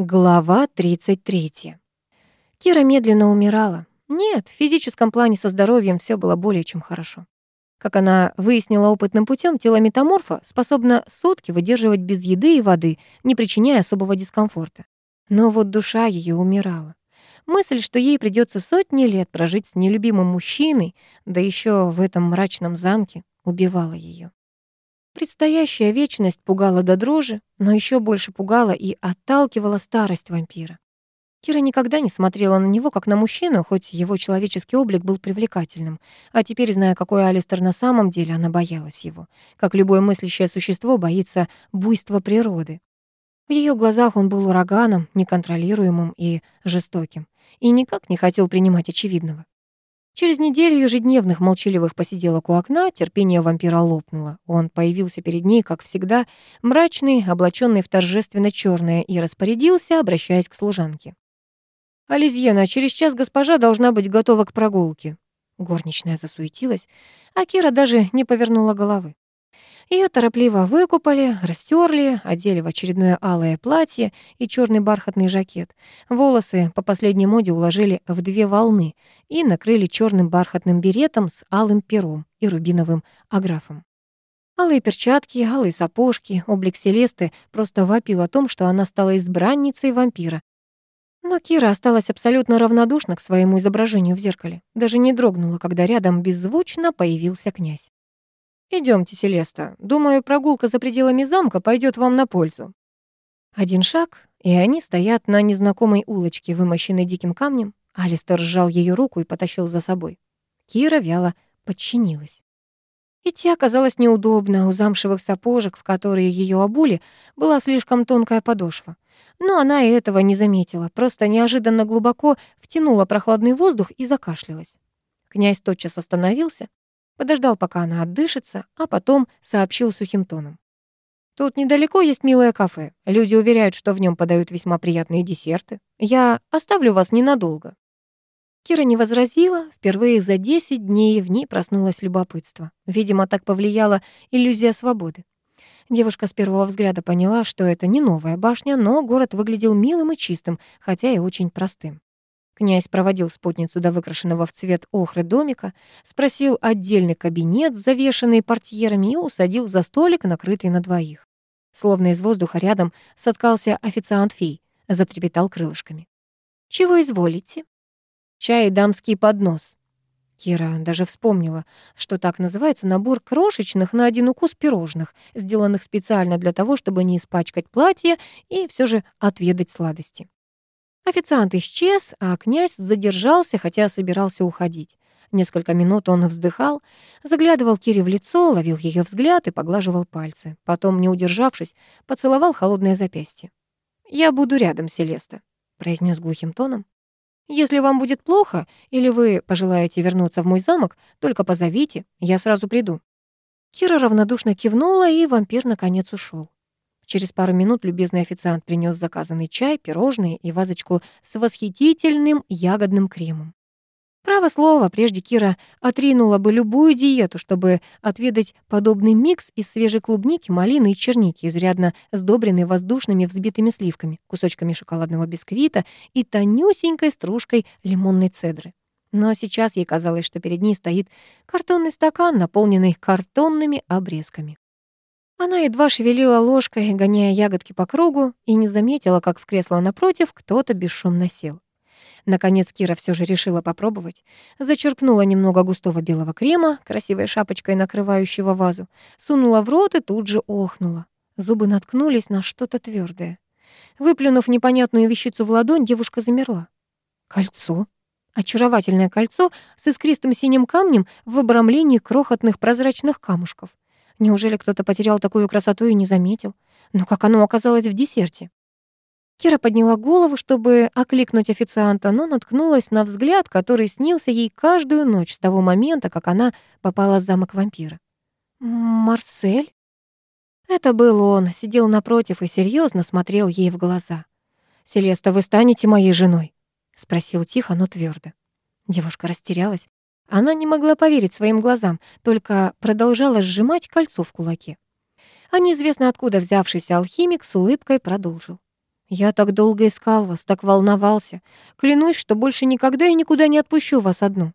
Глава 33. Кира медленно умирала. Нет, в физическом плане со здоровьем все было более чем хорошо. Как она выяснила опытным путем, тело метаморфа способно сутки выдерживать без еды и воды, не причиняя особого дискомфорта. Но вот душа ее умирала. Мысль, что ей придется сотни лет прожить с нелюбимым мужчиной, да еще в этом мрачном замке, убивала ее. Предстоящая вечность пугала до дрожи, но еще больше пугала и отталкивала старость вампира. Кира никогда не смотрела на него как на мужчину, хоть его человеческий облик был привлекательным. А теперь, зная, какой Алистер на самом деле, она боялась его. Как любое мыслящее существо боится буйства природы. В ее глазах он был ураганом, неконтролируемым и жестоким, и никак не хотел принимать очевидного. Через неделю ежедневных молчаливых посиделок у окна терпение вампира лопнуло. Он появился перед ней, как всегда, мрачный, облаченный в торжественно черное, и распорядился, обращаясь к служанке. «Ализьена, через час госпожа должна быть готова к прогулке». Горничная засуетилась, а Кира даже не повернула головы. Ее торопливо выкупали, растерли, одели в очередное алое платье и черный бархатный жакет. Волосы по последней моде уложили в две волны и накрыли черным бархатным беретом с алым пером и рубиновым аграфом. Алые перчатки, алые сапожки, облик Селесты просто вопил о том, что она стала избранницей вампира. Но Кира осталась абсолютно равнодушна к своему изображению в зеркале, даже не дрогнула, когда рядом беззвучно появился князь. Идемте, Селеста. Думаю, прогулка за пределами замка пойдет вам на пользу. Один шаг, и они стоят на незнакомой улочке, вымощенной диким камнем. Алистер сжал ее руку и потащил за собой. Кира вяло подчинилась. Идти оказалось неудобно. У замшевых сапожек, в которые ее обули, была слишком тонкая подошва. Но она и этого не заметила, просто неожиданно глубоко втянула прохладный воздух и закашлялась. Князь тотчас остановился, подождал, пока она отдышится, а потом сообщил сухим тоном. «Тут недалеко есть милое кафе. Люди уверяют, что в нем подают весьма приятные десерты. Я оставлю вас ненадолго». Кира не возразила. Впервые за 10 дней в ней проснулось любопытство. Видимо, так повлияла иллюзия свободы. Девушка с первого взгляда поняла, что это не новая башня, но город выглядел милым и чистым, хотя и очень простым. Князь проводил спутницу до выкрашенного в цвет охры домика, спросил отдельный кабинет, завешенный портьерами, и усадил за столик, накрытый на двоих. Словно из воздуха рядом соткался официант-фей, затрепетал крылышками. «Чего изволите?» «Чай и дамский поднос». Кира даже вспомнила, что так называется набор крошечных на один укус пирожных, сделанных специально для того, чтобы не испачкать платье и все же отведать сладости. Официант исчез, а князь задержался, хотя собирался уходить. Несколько минут он вздыхал, заглядывал Кире в лицо, ловил ее взгляд и поглаживал пальцы. Потом, не удержавшись, поцеловал холодное запястье. «Я буду рядом, Селеста», — произнес глухим тоном. «Если вам будет плохо, или вы пожелаете вернуться в мой замок, только позовите, я сразу приду». Кира равнодушно кивнула, и вампир наконец ушел. Через пару минут любезный официант принес заказанный чай, пирожные и вазочку с восхитительным ягодным кремом. Право слово, прежде Кира отринула бы любую диету, чтобы отведать подобный микс из свежей клубники, малины и черники, изрядно сдобренный воздушными взбитыми сливками, кусочками шоколадного бисквита и тонюсенькой стружкой лимонной цедры. Но сейчас ей казалось, что перед ней стоит картонный стакан, наполненный картонными обрезками. Она едва шевелила ложкой, гоняя ягодки по кругу, и не заметила, как в кресло напротив кто-то бесшумно сел. Наконец Кира все же решила попробовать. Зачерпнула немного густого белого крема, красивой шапочкой накрывающего вазу, сунула в рот и тут же охнула. Зубы наткнулись на что-то твердое. Выплюнув непонятную вещицу в ладонь, девушка замерла. Кольцо. Очаровательное кольцо с искристым синим камнем в обрамлении крохотных прозрачных камушков. Неужели кто-то потерял такую красоту и не заметил? Но как оно оказалось в десерте? Кира подняла голову, чтобы окликнуть официанта, но наткнулась на взгляд, который снился ей каждую ночь с того момента, как она попала в замок вампира. «Марсель?» Это был он, сидел напротив и серьезно смотрел ей в глаза. «Селеста, вы станете моей женой?» — спросил тихо, но твердо. Девушка растерялась. Она не могла поверить своим глазам, только продолжала сжимать кольцо в кулаке. А неизвестно откуда взявшийся алхимик с улыбкой продолжил. Я так долго искал вас, так волновался. Клянусь, что больше никогда и никуда не отпущу вас одну».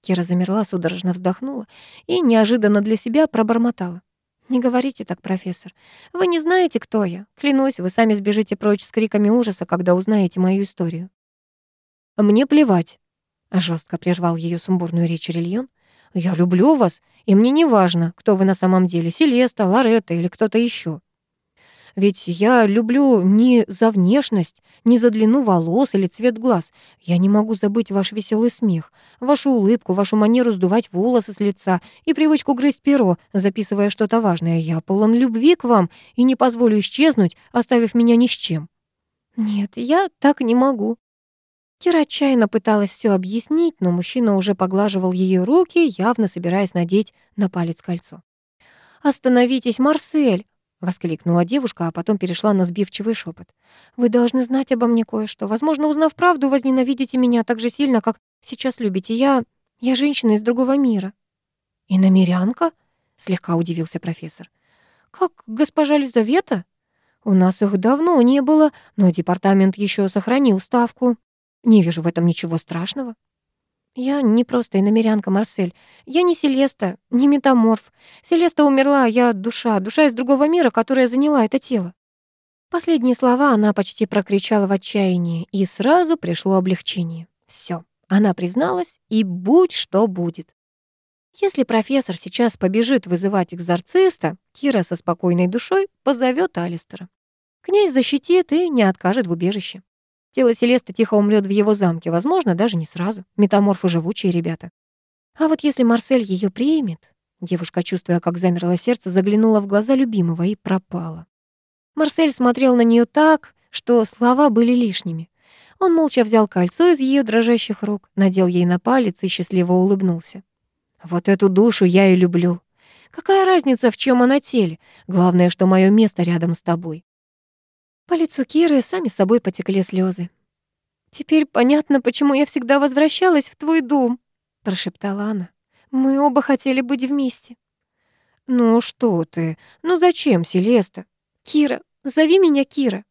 Кира замерла, судорожно вздохнула и неожиданно для себя пробормотала. «Не говорите так, профессор. Вы не знаете, кто я. Клянусь, вы сами сбежите прочь с криками ужаса, когда узнаете мою историю». «Мне плевать», — жестко прервал ее сумбурную речь Рильон. «Я люблю вас, и мне не важно, кто вы на самом деле, Селеста, Лоретта или кто-то еще. Ведь я люблю не за внешность, не за длину волос или цвет глаз. Я не могу забыть ваш веселый смех, вашу улыбку, вашу манеру сдувать волосы с лица и привычку грызть перо, записывая что-то важное. Я полон любви к вам и не позволю исчезнуть, оставив меня ни с чем». «Нет, я так не могу». Кира отчаянно пыталась все объяснить, но мужчина уже поглаживал ее руки, явно собираясь надеть на палец кольцо. «Остановитесь, Марсель!» — воскликнула девушка, а потом перешла на сбивчивый шепот. «Вы должны знать обо мне кое-что. Возможно, узнав правду, возненавидите меня так же сильно, как сейчас любите. Я... я женщина из другого мира». «И намерянка?» — слегка удивился профессор. «Как госпожа Лизавета? У нас их давно не было, но департамент еще сохранил ставку. Не вижу в этом ничего страшного». Я не просто иномерянка, Марсель. Я не Селеста, не метаморф. Селеста умерла, а я душа, душа из другого мира, которая заняла это тело. Последние слова она почти прокричала в отчаянии, и сразу пришло облегчение. Все, она призналась, и будь что будет. Если профессор сейчас побежит вызывать экзорциста, Кира со спокойной душой позовет Алистера. Князь защитит и не откажет в убежище. Тело Селесты тихо умрет в его замке, возможно, даже не сразу. Метаморфы живучие ребята. А вот если Марсель ее примет... Девушка, чувствуя, как замерло сердце, заглянула в глаза любимого и пропала. Марсель смотрел на нее так, что слова были лишними. Он молча взял кольцо из ее дрожащих рук, надел ей на палец и счастливо улыбнулся. «Вот эту душу я и люблю. Какая разница, в чем она теле? Главное, что мое место рядом с тобой. По лицу Киры сами собой потекли слезы. «Теперь понятно, почему я всегда возвращалась в твой дом», — прошептала она. «Мы оба хотели быть вместе». «Ну что ты? Ну зачем, Селеста?» «Кира, зови меня Кира».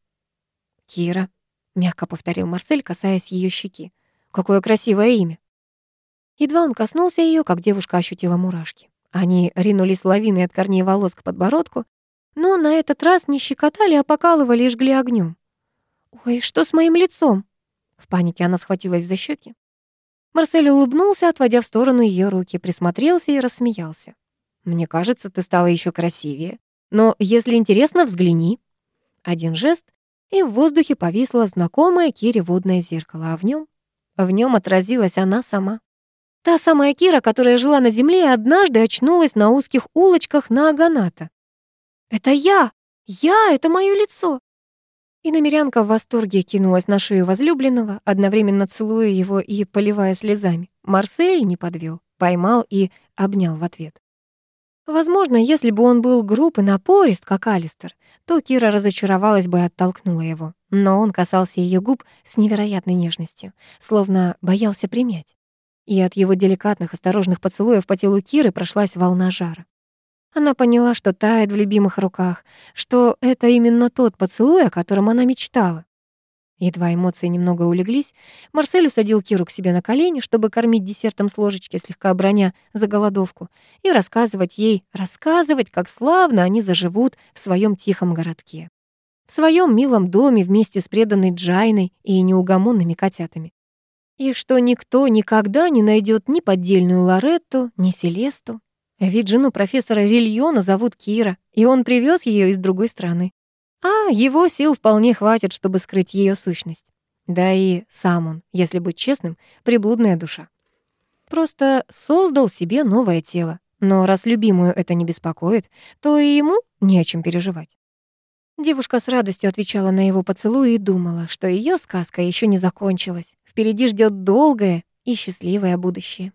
«Кира», — мягко повторил Марсель, касаясь ее щеки. «Какое красивое имя». Едва он коснулся ее, как девушка ощутила мурашки. Они ринулись лавиной от корней волос к подбородку, но на этот раз не щекотали, а покалывали и жгли огнем. «Ой, что с моим лицом?» В панике она схватилась за щеки. Марсель улыбнулся, отводя в сторону ее руки, присмотрелся и рассмеялся. «Мне кажется, ты стала еще красивее. Но если интересно, взгляни». Один жест, и в воздухе повисло знакомое Кире водное зеркало, а в нем, в нем отразилась она сама. Та самая Кира, которая жила на земле и однажды очнулась на узких улочках на Аганата. «Это я! Я! Это мое лицо!» И намерянка в восторге кинулась на шею возлюбленного, одновременно целуя его и поливая слезами. Марсель не подвел, поймал и обнял в ответ. Возможно, если бы он был груб и напорист, как Алистер, то Кира разочаровалась бы и оттолкнула его. Но он касался ее губ с невероятной нежностью, словно боялся примять. И от его деликатных, осторожных поцелуев по телу Киры прошлась волна жара. Она поняла, что тает в любимых руках, что это именно тот поцелуй, о котором она мечтала. Едва эмоции немного улеглись, Марсель усадил Киру к себе на колени, чтобы кормить десертом с ложечки, слегка броня за голодовку, и рассказывать ей, рассказывать, как славно они заживут в своем тихом городке. В своем милом доме вместе с преданной Джайной и неугомонными котятами. И что никто никогда не найдет ни поддельную Лоретту, ни Селесту, ведь жену профессора Рильона зовут Кира, и он привез ее из другой страны. А его сил вполне хватит, чтобы скрыть ее сущность. Да и сам он, если быть честным, приблудная душа. Просто создал себе новое тело. Но раз любимую это не беспокоит, то и ему не о чем переживать. Девушка с радостью отвечала на его поцелуй и думала, что ее сказка еще не закончилась. Впереди ждет долгое и счастливое будущее.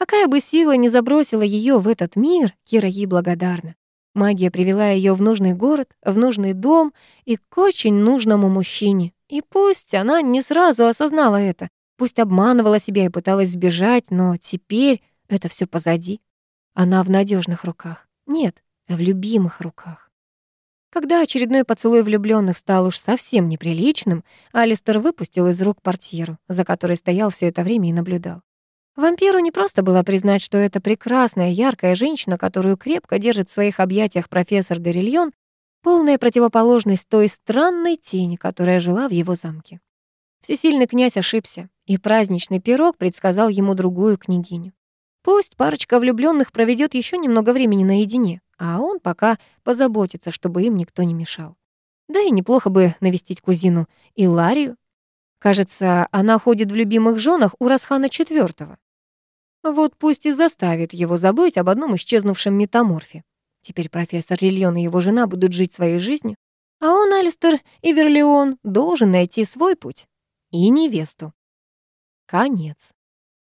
Какая бы сила ни забросила ее в этот мир, Кира ей благодарна. Магия привела ее в нужный город, в нужный дом и к очень нужному мужчине. И пусть она не сразу осознала это, пусть обманывала себя и пыталась сбежать, но теперь это все позади. Она в надежных руках. Нет, в любимых руках. Когда очередной поцелуй влюбленных стал уж совсем неприличным, Алистер выпустил из рук портьеру, за которой стоял все это время и наблюдал. Вампиру не просто было признать, что это прекрасная, яркая женщина, которую крепко держит в своих объятиях профессор Дерильон, полная противоположность той странной тени, которая жила в его замке. Всесильный князь ошибся, и праздничный пирог предсказал ему другую княгиню. Пусть парочка влюбленных проведет еще немного времени наедине, а он пока позаботится, чтобы им никто не мешал. Да и неплохо бы навестить кузину Иларию. Кажется, она ходит в любимых женах у Расхана IV. Вот пусть и заставит его забыть об одном исчезнувшем метаморфе. Теперь профессор Рильон и его жена будут жить своей жизнью, а он, Алистер и Верлеон, должен найти свой путь и невесту. Конец.